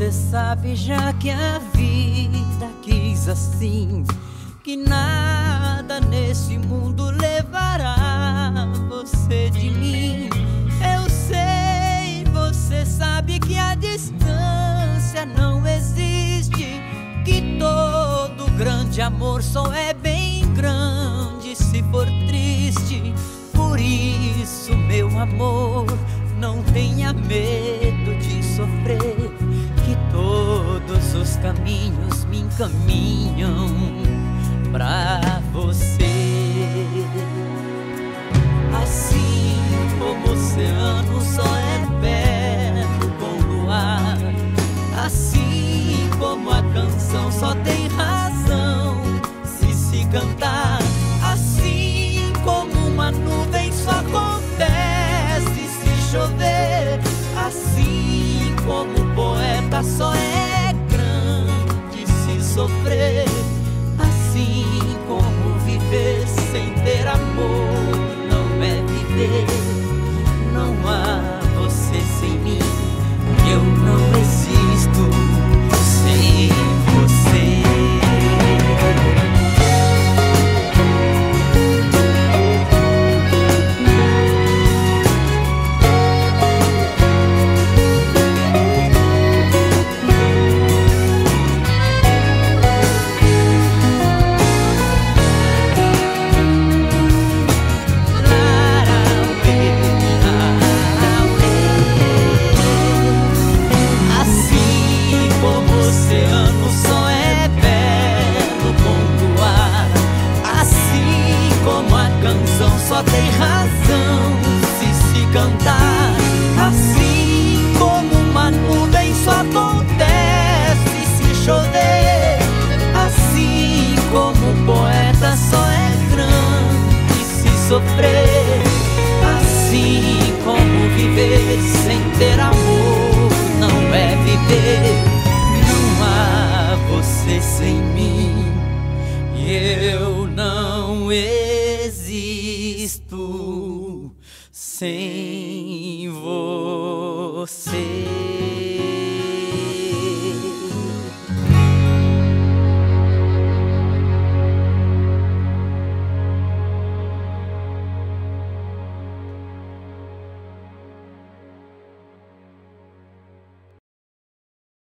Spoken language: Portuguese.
Você sabe já que a vida quis assim, que nada nesse mundo levará você de mim. Eu sei, você sabe que a distância não existe, que todo grande amor só é bem grande se for triste. Por isso, meu amor, não tenha medo de sofrer, todos os caminhos me encaminham sofrer, tem razão se se cantar, assim como uma nuvem só acontece se chover, assim como poeta só é grande se sofrer, existo sem você.